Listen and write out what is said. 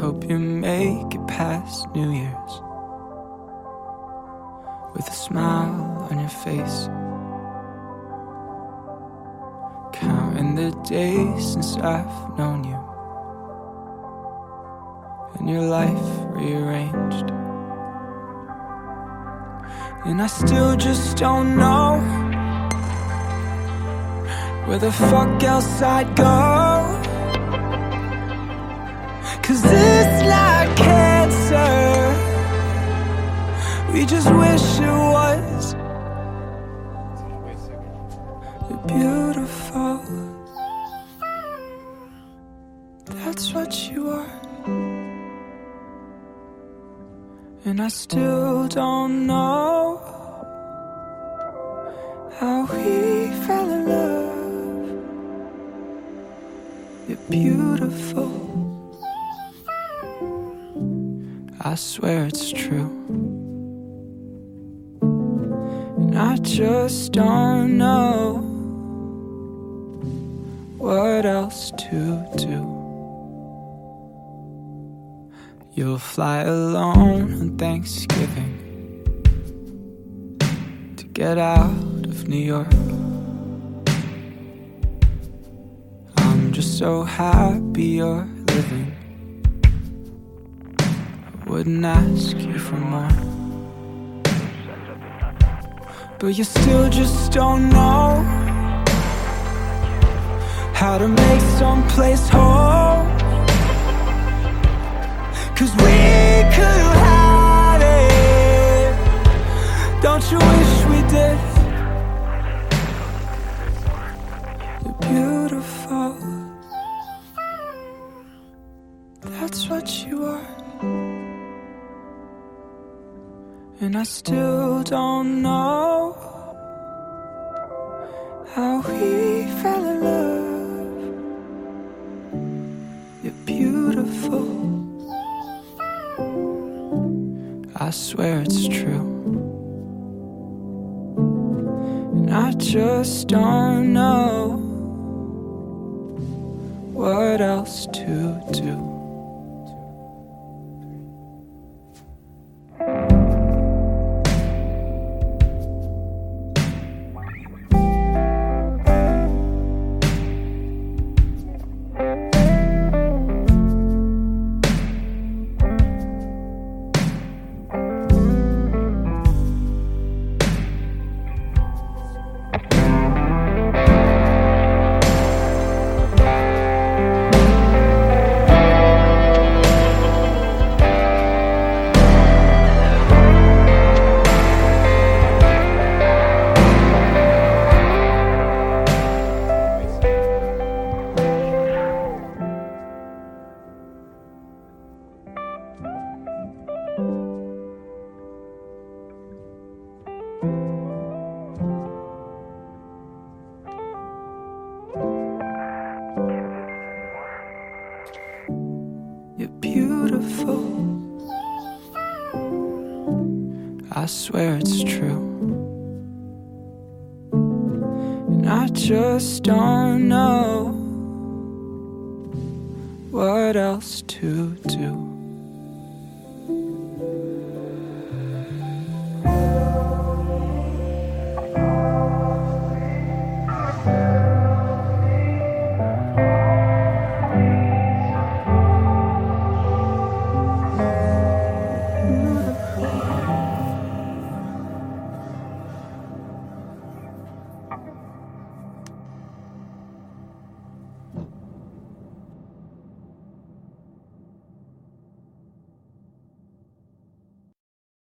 you make it past New Year's with a smile on your face. Counting the days since I've known you, and your life rearranged. And I still just don't know where the fuck else I'd go. Cause beautiful. That's what you are. And I still don't know how we fell in love. You're beautiful. I swear it's true. And I just don't know what else to do. You'll fly alone on Thanksgiving to get out of New York. I'm just so happy you're living. I wouldn't ask you for more. But you still just don't know to make someplace whole. Cause we could have had it. Don't you wish we did? You're beautiful. That's what you are. And I still don't know how we fell in love. Beautiful. I swear it's true. And I just don't know what else to do. You're beautiful. I swear it's true. And I just don't know what else to do.